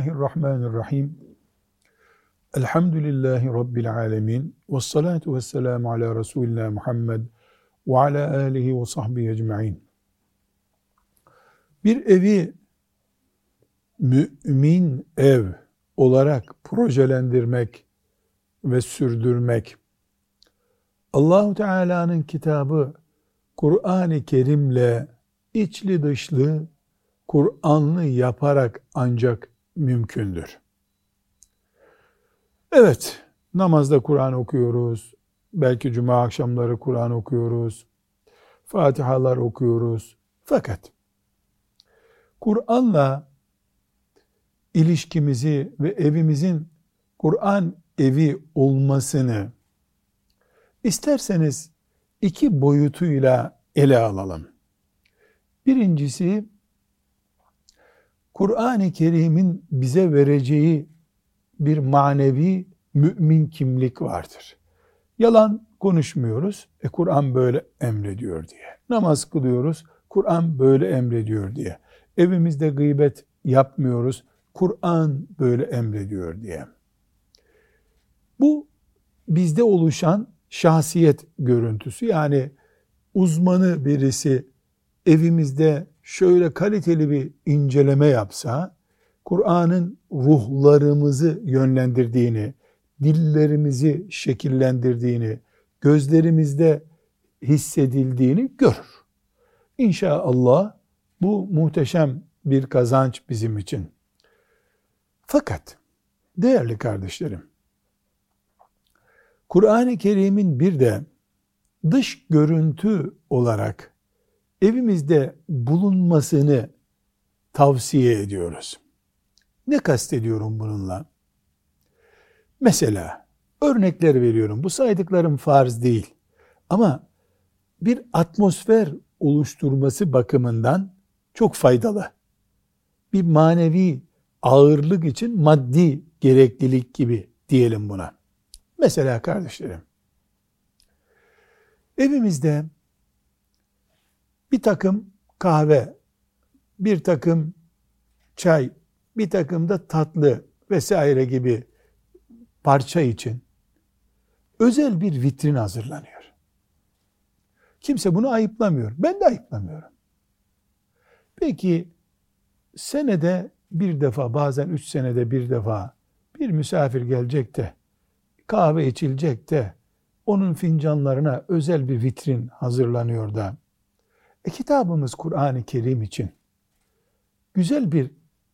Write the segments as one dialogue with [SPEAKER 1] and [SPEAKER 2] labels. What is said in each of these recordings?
[SPEAKER 1] Bismillahirrahmanirrahim. Elhamdülillahi Rabbil alemin. Ve salatu ve selamu ala Resulina Muhammed ve ala alihi ve sahbihi ecma'in. Bir evi mümin ev olarak projelendirmek ve sürdürmek, Allahu Teala'nın kitabı Kur'an-ı Kerim'le içli dışlı Kur'anlı yaparak ancak mümkündür. Evet, namazda Kur'an okuyoruz. Belki cuma akşamları Kur'an okuyoruz. Fatihalar okuyoruz. Fakat Kur'an'la ilişkimizi ve evimizin Kur'an evi olmasını isterseniz iki boyutuyla ele alalım. Birincisi Kur'an-ı Kerim'in bize vereceği bir manevi mümin kimlik vardır. Yalan konuşmuyoruz. E Kur'an böyle emrediyor diye. Namaz kılıyoruz. Kur'an böyle emrediyor diye. Evimizde gıybet yapmıyoruz. Kur'an böyle emrediyor diye. Bu bizde oluşan şahsiyet görüntüsü. Yani uzmanı birisi evimizde şöyle kaliteli bir inceleme yapsa, Kur'an'ın ruhlarımızı yönlendirdiğini, dillerimizi şekillendirdiğini, gözlerimizde hissedildiğini görür. İnşallah bu muhteşem bir kazanç bizim için. Fakat değerli kardeşlerim, Kur'an-ı Kerim'in bir de dış görüntü olarak evimizde bulunmasını tavsiye ediyoruz. Ne kastediyorum bununla? Mesela örnekler veriyorum. Bu saydıklarım farz değil. Ama bir atmosfer oluşturması bakımından çok faydalı. Bir manevi ağırlık için maddi gereklilik gibi diyelim buna. Mesela kardeşlerim, evimizde bir takım kahve, bir takım çay, bir takım da tatlı vesaire gibi parça için özel bir vitrin hazırlanıyor. Kimse bunu ayıplamıyor. Ben de ayıplamıyorum. Peki senede bir defa bazen üç senede bir defa bir misafir gelecek de kahve içilecek de onun fincanlarına özel bir vitrin hazırlanıyor da e, kitabımız Kur'an-ı Kerim için güzel bir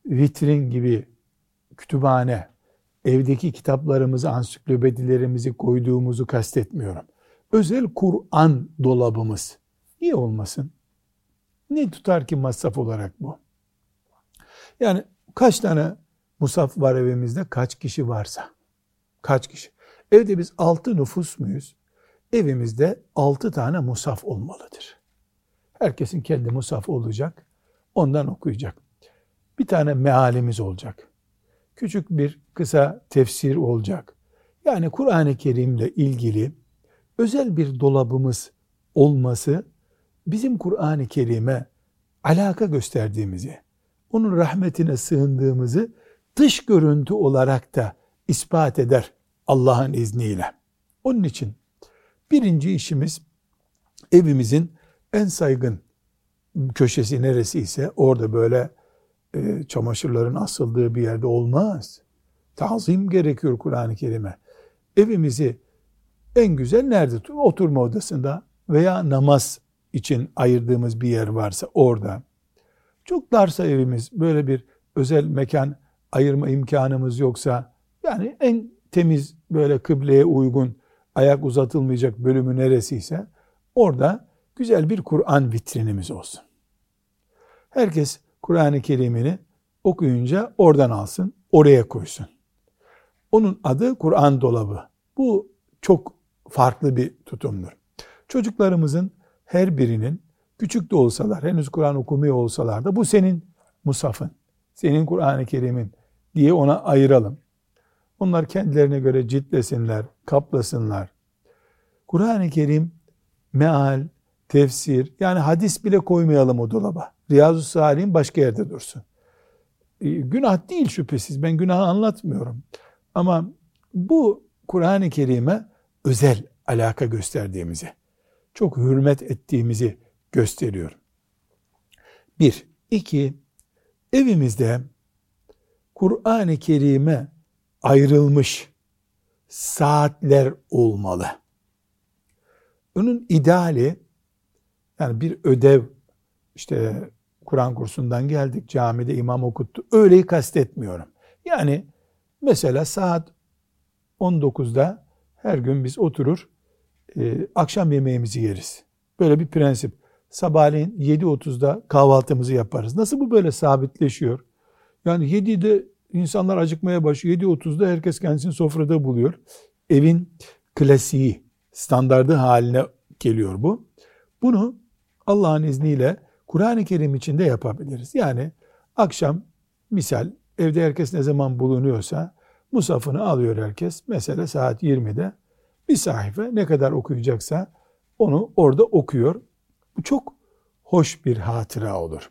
[SPEAKER 1] vitrin gibi kütüphane, evdeki kitaplarımızı, ansiklopedilerimizi koyduğumuzu kastetmiyorum. Özel Kur'an dolabımız. Niye olmasın? Ne tutar ki masraf olarak bu? Yani kaç tane musaf var evimizde? Kaç kişi varsa. Kaç kişi? Evde biz altı nüfus muyuz? Evimizde altı tane musaf olmalıdır. Herkesin kendi musafı olacak. Ondan okuyacak. Bir tane mealimiz olacak. Küçük bir kısa tefsir olacak. Yani Kur'an-ı Kerim'le ilgili özel bir dolabımız olması bizim Kur'an-ı Kerim'e alaka gösterdiğimizi, onun rahmetine sığındığımızı dış görüntü olarak da ispat eder Allah'ın izniyle. Onun için birinci işimiz evimizin en saygın köşesi neresi ise orada böyle e, çamaşırların asıldığı bir yerde olmaz. Tazim gerekiyor Kur'an-ı Kerim'e. Evimizi en güzel nerede? Oturma odasında veya namaz için ayırdığımız bir yer varsa orada. Çok darsa evimiz böyle bir özel mekan ayırma imkanımız yoksa yani en temiz böyle kıbleye uygun ayak uzatılmayacak bölümü neresiyse orada güzel bir Kur'an vitrinimiz olsun. Herkes Kur'an-ı Kerim'ini okuyunca oradan alsın, oraya koysun. Onun adı Kur'an dolabı. Bu çok farklı bir tutumdur. Çocuklarımızın her birinin küçük de olsalar, henüz Kur'an okumuyor olsalar da bu senin musafın, senin Kur'an-ı Kerim'in diye ona ayıralım. Onlar kendilerine göre ciltlesinler, kaplasınlar. Kur'an-ı Kerim meal, tefsir, yani hadis bile koymayalım o dolaba. Riyazu Salih'in başka yerde dursun. e, günah değil şüphesiz. Ben günahı anlatmıyorum. Ama bu Kur'an-ı Kerim'e özel alaka gösterdiğimizi, çok hürmet ettiğimizi gösteriyor. Bir. iki evimizde Kur'an-ı Kerim'e ayrılmış saatler olmalı. Onun ideali yani bir ödev işte Kur'an kursundan geldik camide imam okuttu. Öyleyi kastetmiyorum. Yani mesela saat 19'da her gün biz oturur e, akşam yemeğimizi yeriz. Böyle bir prensip. Sabahleyin 7.30'da kahvaltımızı yaparız. Nasıl bu böyle sabitleşiyor? Yani 7'de insanlar acıkmaya başlıyor. 7.30'da herkes kendisini sofrada buluyor. Evin klasiği, standardı haline geliyor bu. Bunu Allah'ın izniyle Kur'an-ı Kerim içinde yapabiliriz. Yani akşam misal evde herkes ne zaman bulunuyorsa musafını alıyor herkes. Mesela saat 20'de bir sayfa ne kadar okuyacaksa onu orada okuyor. Bu çok hoş bir hatıra olur.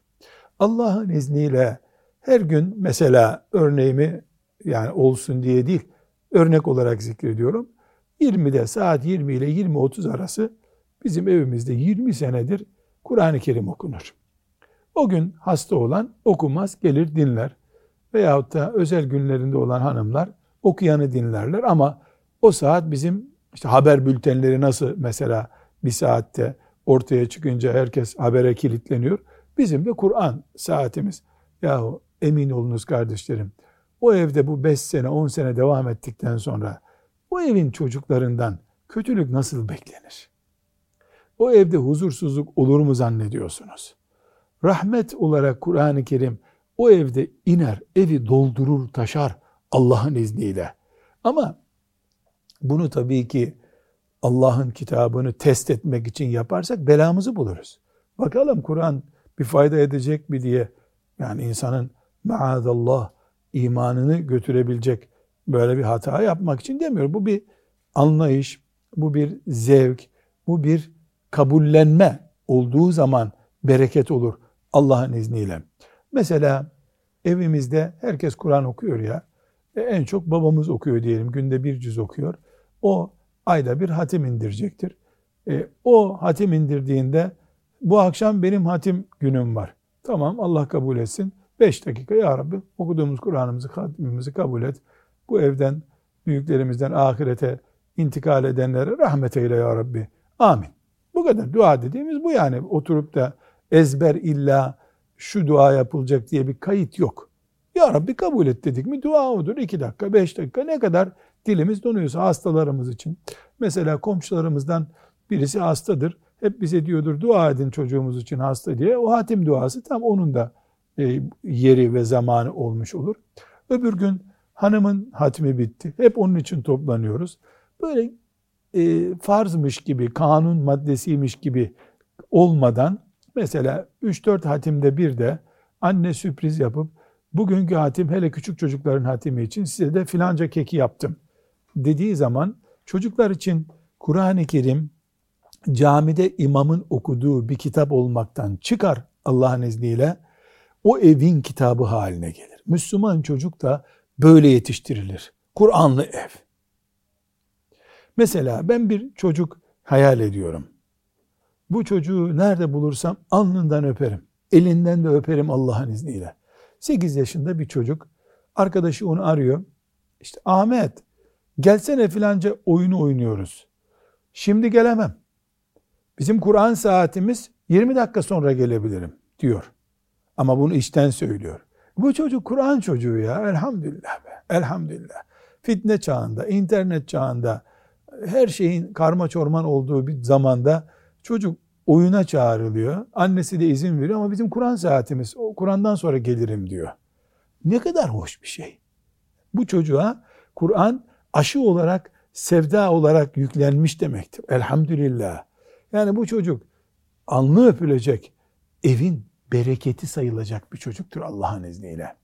[SPEAKER 1] Allah'ın izniyle her gün mesela örneğimi yani olsun diye değil örnek olarak zikrediyorum. 20'de saat 20 ile 20-30 arası bizim evimizde 20 senedir Kur'an-ı Kerim okunur. O gün hasta olan okumaz, gelir dinler. Veyahut da özel günlerinde olan hanımlar okuyanı dinlerler ama o saat bizim işte haber bültenleri nasıl mesela bir saatte ortaya çıkınca herkes habere kilitleniyor. Bizim de Kur'an saatimiz. Yahu emin olunuz kardeşlerim. O evde bu 5 sene 10 sene devam ettikten sonra o evin çocuklarından kötülük nasıl beklenir? O evde huzursuzluk olur mu zannediyorsunuz? Rahmet olarak Kur'an-ı Kerim o evde iner, evi doldurur, taşar Allah'ın izniyle. Ama bunu tabii ki Allah'ın kitabını test etmek için yaparsak belamızı buluruz. Bakalım Kur'an bir fayda edecek mi diye yani insanın maazallah imanını götürebilecek böyle bir hata yapmak için demiyor. Bu bir anlayış, bu bir zevk, bu bir kabullenme olduğu zaman bereket olur Allah'ın izniyle. Mesela evimizde herkes Kur'an okuyor ya. E, en çok babamız okuyor diyelim. Günde bir cüz okuyor. O ayda bir hatim indirecektir. E, o hatim indirdiğinde bu akşam benim hatim günüm var. Tamam Allah kabul etsin. Beş dakika ya Rabbi okuduğumuz Kur'an'ımızı, hatimimizi kabul et. Bu evden, büyüklerimizden ahirete intikal edenlere rahmet eyle ya Rabbi. Amin. Kadar dua dediğimiz bu yani. Oturup da ezber illa şu dua yapılacak diye bir kayıt yok. Ya Rabbi kabul et dedik mi dua odur. iki dakika, beş dakika ne kadar dilimiz donuyorsa hastalarımız için. Mesela komşularımızdan birisi hastadır. Hep bize diyordur dua edin çocuğumuz için hasta diye. O hatim duası tam onun da e, yeri ve zamanı olmuş olur. Öbür gün hanımın hatmi bitti. Hep onun için toplanıyoruz. Böyle e, farzmış gibi, kanun maddesiymiş gibi olmadan mesela 3-4 hatimde bir de anne sürpriz yapıp bugünkü hatim hele küçük çocukların hatimi için size de filanca keki yaptım dediği zaman çocuklar için Kur'an-ı Kerim camide imamın okuduğu bir kitap olmaktan çıkar Allah'ın izniyle o evin kitabı haline gelir. Müslüman çocuk da böyle yetiştirilir. Kur'anlı ev. Mesela ben bir çocuk hayal ediyorum. Bu çocuğu nerede bulursam alnından öperim. Elinden de öperim Allah'ın izniyle. 8 yaşında bir çocuk. Arkadaşı onu arıyor. İşte Ahmet gelsene filanca oyunu oynuyoruz. Şimdi gelemem. Bizim Kur'an saatimiz 20 dakika sonra gelebilirim diyor. Ama bunu içten söylüyor. Bu çocuk Kur'an çocuğu ya elhamdülillah be. Elhamdülillah. Fitne çağında, internet çağında her şeyin karma çorman olduğu bir zamanda çocuk oyuna çağrılıyor. Annesi de izin veriyor ama bizim Kur'an saatimiz o Kur'an'dan sonra gelirim diyor. Ne kadar hoş bir şey. Bu çocuğa Kur'an aşı olarak, sevda olarak yüklenmiş demektir. Elhamdülillah. Yani bu çocuk alnı öpülecek, evin bereketi sayılacak bir çocuktur Allah'ın izniyle.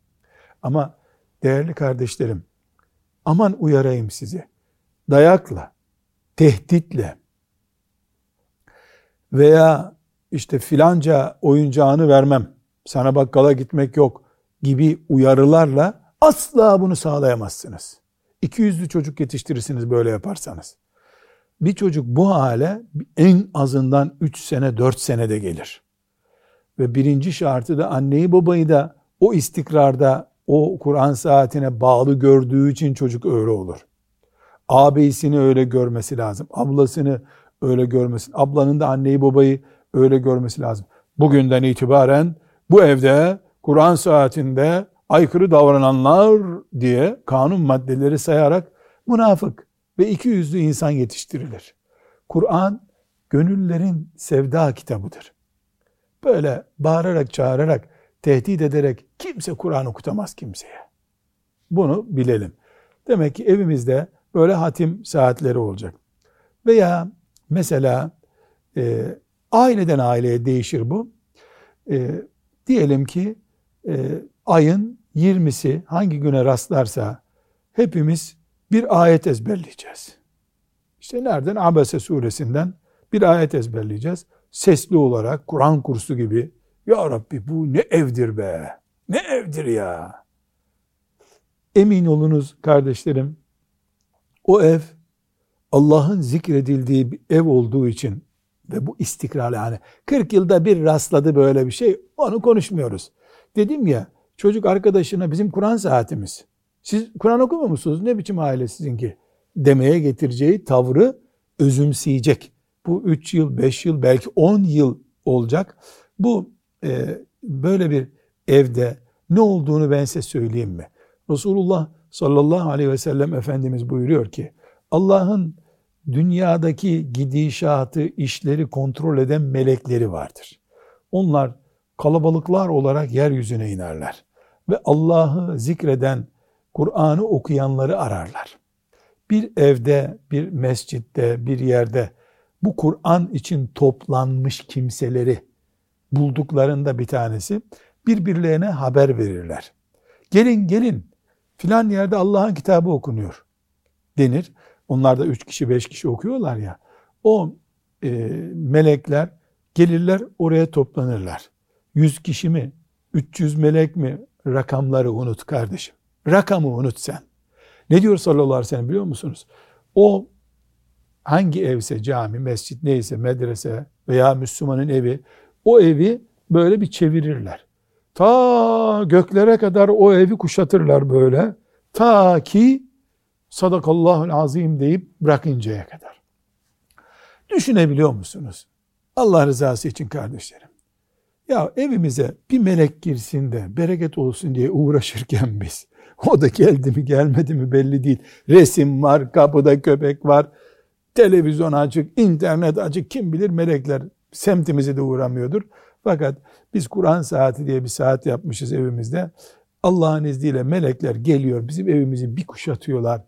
[SPEAKER 1] Ama değerli kardeşlerim, aman uyarayım sizi. Dayakla, tehditle veya işte filanca oyuncağını vermem, sana bakkala gitmek yok gibi uyarılarla asla bunu sağlayamazsınız. 200'lü çocuk yetiştirirsiniz böyle yaparsanız. Bir çocuk bu hale en azından 3 sene 4 senede gelir. Ve birinci şartı da anneyi babayı da o istikrarda o Kur'an saatine bağlı gördüğü için çocuk öyle olur. Ağabeyisini öyle görmesi lazım. Ablasını öyle görmesi. Ablanın da anneyi babayı öyle görmesi lazım. Bugünden itibaren bu evde Kur'an saatinde aykırı davrananlar diye kanun maddeleri sayarak münafık ve iki yüzlü insan yetiştirilir. Kur'an gönüllerin sevda kitabıdır. Böyle bağırarak çağırarak tehdit ederek kimse Kur'an okutamaz kimseye. Bunu bilelim. Demek ki evimizde böyle hatim saatleri olacak. Veya mesela e, aileden aileye değişir bu. E, diyelim ki e, ayın 20'si hangi güne rastlarsa hepimiz bir ayet ezberleyeceğiz. İşte nereden? Abese suresinden bir ayet ezberleyeceğiz. Sesli olarak Kur'an kursu gibi. Ya Rabbi bu ne evdir be. Ne evdir ya. Emin olunuz kardeşlerim. O ev Allah'ın zikredildiği bir ev olduğu için ve bu istikrar yani 40 yılda bir rastladı böyle bir şey onu konuşmuyoruz. Dedim ya çocuk arkadaşına bizim Kur'an saatimiz. Siz Kur'an okumuyor musunuz? Ne biçim aile sizinki? Demeye getireceği tavrı özümseyecek. Bu 3 yıl, 5 yıl, belki 10 yıl olacak. Bu e, böyle bir evde ne olduğunu ben size söyleyeyim mi? Resulullah sallallahu aleyhi ve sellem Efendimiz buyuruyor ki Allah'ın dünyadaki gidişatı, işleri kontrol eden melekleri vardır. Onlar kalabalıklar olarak yeryüzüne inerler ve Allah'ı zikreden, Kur'an'ı okuyanları ararlar. Bir evde, bir mescitte, bir yerde bu Kur'an için toplanmış kimseleri bulduklarında bir tanesi birbirlerine haber verirler. Gelin gelin filan yerde Allah'ın kitabı okunuyor denir. Onlar da üç kişi beş kişi okuyorlar ya. O e, melekler gelirler oraya toplanırlar. Yüz kişi mi? 300 melek mi? Rakamları unut kardeşim. Rakamı unut sen. Ne diyor sallallahu aleyhi ve sellem biliyor musunuz? O hangi evse cami, mescit neyse medrese veya Müslümanın evi o evi böyle bir çevirirler. Ta göklere kadar o evi kuşatırlar böyle. Ta ki sadakallahul azim deyip bırakıncaya kadar. Düşünebiliyor musunuz? Allah rızası için kardeşlerim. Ya evimize bir melek girsin de bereket olsun diye uğraşırken biz o da geldi mi gelmedi mi belli değil. Resim var, kapıda köpek var, televizyon açık, internet açık kim bilir melekler semtimize de uğramıyordur. Fakat biz Kur'an saati diye bir saat yapmışız evimizde. Allah'ın izniyle melekler geliyor bizim evimizi bir kuşatıyorlar.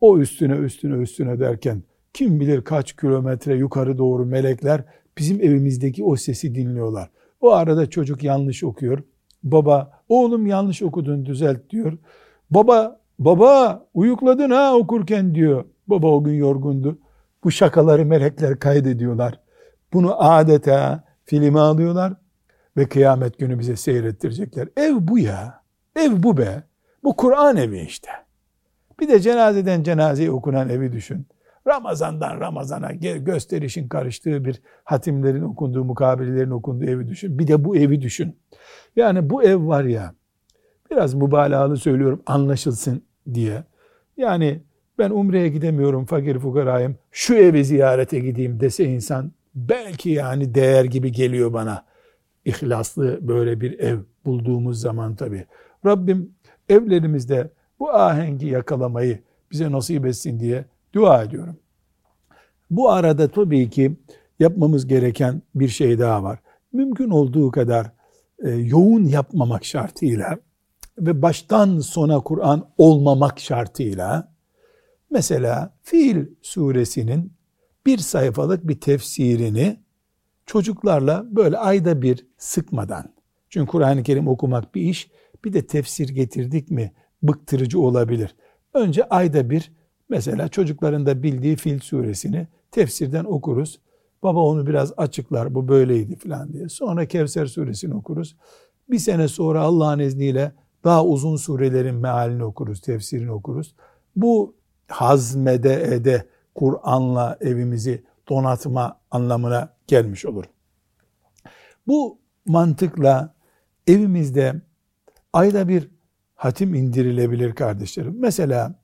[SPEAKER 1] O üstüne üstüne üstüne derken kim bilir kaç kilometre yukarı doğru melekler bizim evimizdeki o sesi dinliyorlar. O arada çocuk yanlış okuyor. Baba oğlum yanlış okudun düzelt diyor. Baba baba uyukladın ha okurken diyor. Baba o gün yorgundu. Bu şakaları melekler kaydediyorlar. Bunu adeta filme alıyorlar ve kıyamet günü bize seyrettirecekler. Ev bu ya. Ev bu be. Bu Kur'an evi işte. Bir de cenazeden cenazeye okunan evi düşün. Ramazandan Ramazana gösterişin karıştığı bir hatimlerin okunduğu, mukabelelerin okunduğu evi düşün. Bir de bu evi düşün. Yani bu ev var ya, biraz mübalağalı söylüyorum anlaşılsın diye. Yani ben umreye gidemiyorum, fakir fukarayım, şu evi ziyarete gideyim dese insan belki yani değer gibi geliyor bana. İhlaslı böyle bir ev bulduğumuz zaman tabii. Rabbim evlerimizde bu ahengi yakalamayı bize nasip etsin diye dua ediyorum. Bu arada tabii ki yapmamız gereken bir şey daha var. Mümkün olduğu kadar e, yoğun yapmamak şartıyla ve baştan sona Kur'an olmamak şartıyla mesela Fil suresinin bir sayfalık bir tefsirini çocuklarla böyle ayda bir sıkmadan çünkü Kur'an-ı Kerim okumak bir iş bir de tefsir getirdik mi bıktırıcı olabilir. Önce ayda bir mesela çocukların da bildiği Fil suresini tefsirden okuruz. Baba onu biraz açıklar bu böyleydi falan diye. Sonra Kevser suresini okuruz. Bir sene sonra Allah'ın izniyle daha uzun surelerin mealini okuruz, tefsirini okuruz. Bu hazmede ede Kur'an'la evimizi donatma anlamına gelmiş olur. Bu mantıkla evimizde ayda bir hatim indirilebilir kardeşlerim. Mesela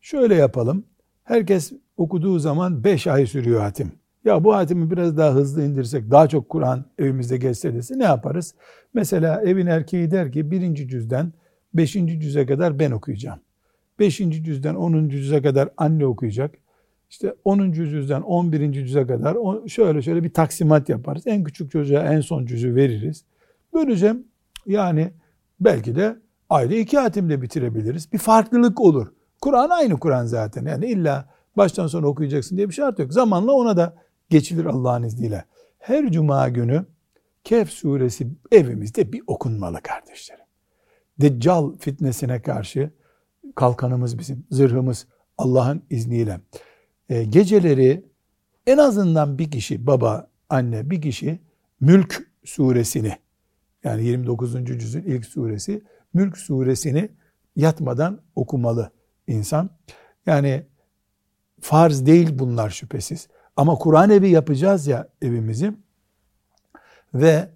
[SPEAKER 1] şöyle yapalım. Herkes okuduğu zaman beş ay sürüyor hatim. Ya bu hatimi biraz daha hızlı indirsek, daha çok Kur'an evimizde geçse dese ne yaparız? Mesela evin erkeği der ki birinci cüzden beşinci cüze kadar ben okuyacağım. Beşinci cüzden onuncu cüze kadar anne okuyacak. İşte 10. cüzden 11. cüze kadar şöyle şöyle bir taksimat yaparız. En küçük çocuğa en son cüzü veririz. Böylece yani belki de ayda iki hatimle bitirebiliriz. Bir farklılık olur. Kur'an aynı Kur'an zaten. Yani illa baştan sona okuyacaksın diye bir şart yok. Zamanla ona da geçilir Allah'ın izniyle. Her cuma günü Kehf suresi evimizde bir okunmalı kardeşlerim. Deccal fitnesine karşı kalkanımız bizim, zırhımız Allah'ın izniyle. E, geceleri en azından bir kişi, baba, anne bir kişi Mülk suresini yani 29. cüzün ilk suresi Mülk suresini yatmadan okumalı insan. Yani farz değil bunlar şüphesiz. Ama Kur'an evi yapacağız ya evimizi ve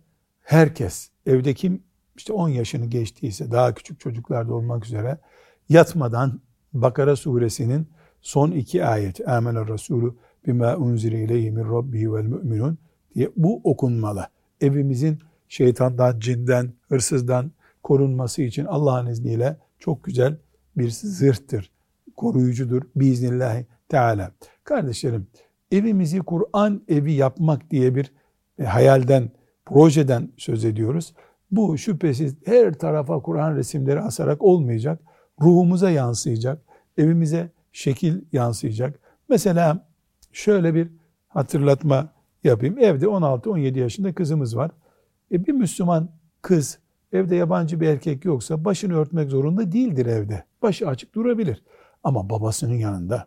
[SPEAKER 1] herkes evde kim işte 10 yaşını geçtiyse daha küçük çocuklarda olmak üzere yatmadan Bakara suresinin son iki ayet Âmene Resulü bima unzile ileyhi min rabbihi vel müminun diye bu okunmalı. Evimizin şeytandan, cinden, hırsızdan korunması için Allah'ın izniyle çok güzel bir zırhtır. Koruyucudur biiznillahü teala. Kardeşlerim evimizi Kur'an evi yapmak diye bir e, hayalden, projeden söz ediyoruz. Bu şüphesiz her tarafa Kur'an resimleri asarak olmayacak. Ruhumuza yansıyacak. Evimize şekil yansıyacak. Mesela şöyle bir hatırlatma yapayım. Evde 16-17 yaşında kızımız var. E bir Müslüman kız evde yabancı bir erkek yoksa başını örtmek zorunda değildir evde. Başı açık durabilir. Ama babasının yanında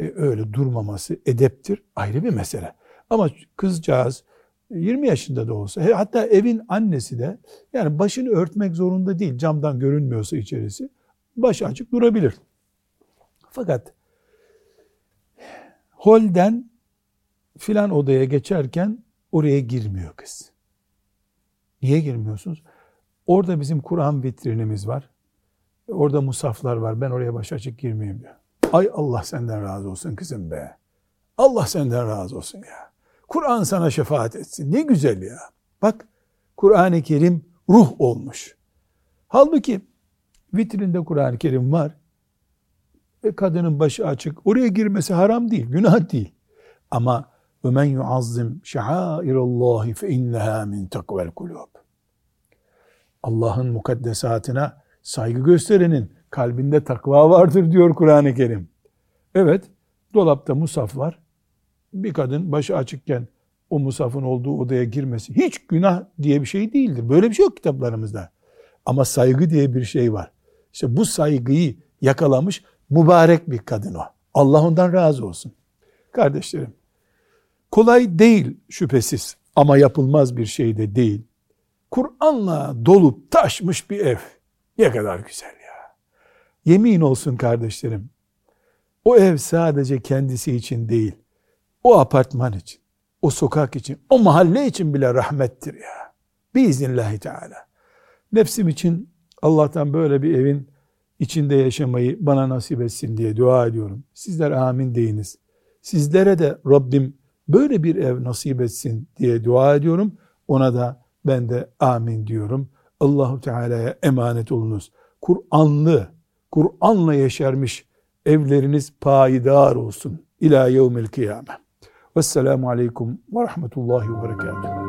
[SPEAKER 1] e, öyle durmaması edeptir ayrı bir mesele. Ama kızcağız 20 yaşında da olsa hatta evin annesi de yani başını örtmek zorunda değil camdan görünmüyorsa içerisi başı açık durabilir. Fakat holden filan odaya geçerken oraya girmiyor kız. Niye girmiyorsunuz? Orada bizim Kur'an vitrinimiz var. Orada musaflar var. Ben oraya baş açık girmeyeyim diyor. Ay Allah senden razı olsun kızım be. Allah senden razı olsun ya. Kur'an sana şefaat etsin. Ne güzel ya. Bak Kur'an-ı Kerim ruh olmuş. Halbuki vitrinde Kur'an-ı Kerim var. E, kadının başı açık. Oraya girmesi haram değil, günah değil. Ama وَمَنْ يُعَظِّمْ شَعَائِرَ اللّٰهِ فَاِنَّهَا مِنْ تَقْوَ الْقُلُوبِ Allah'ın mukaddesatına saygı gösterenin kalbinde takva vardır diyor Kur'an-ı Kerim. Evet, dolapta musaf var. Bir kadın başı açıkken o musafın olduğu odaya girmesi hiç günah diye bir şey değildir. Böyle bir şey yok kitaplarımızda. Ama saygı diye bir şey var. İşte bu saygıyı yakalamış mübarek bir kadın o. Allah ondan razı olsun. Kardeşlerim, kolay değil şüphesiz ama yapılmaz bir şey de değil. Kur'an'la dolup taşmış bir ev. Ne kadar güzel ya. Yemin olsun kardeşlerim. O ev sadece kendisi için değil. O apartman için, o sokak için, o mahalle için bile rahmettir ya. Biiznillahü Teala. Nefsim için Allah'tan böyle bir evin içinde yaşamayı bana nasip etsin diye dua ediyorum. Sizler amin deyiniz. Sizlere de Rabbim böyle bir ev nasip etsin diye dua ediyorum. Ona da ben de amin diyorum. Allahu Teala'ya emanet olunuz. Kur'anlı, Kur'an'la yeşermiş evleriniz payidar olsun. İlâ yevmil kıyame. Vesselamu aleyküm ve rahmetullahi ve berekatuhu.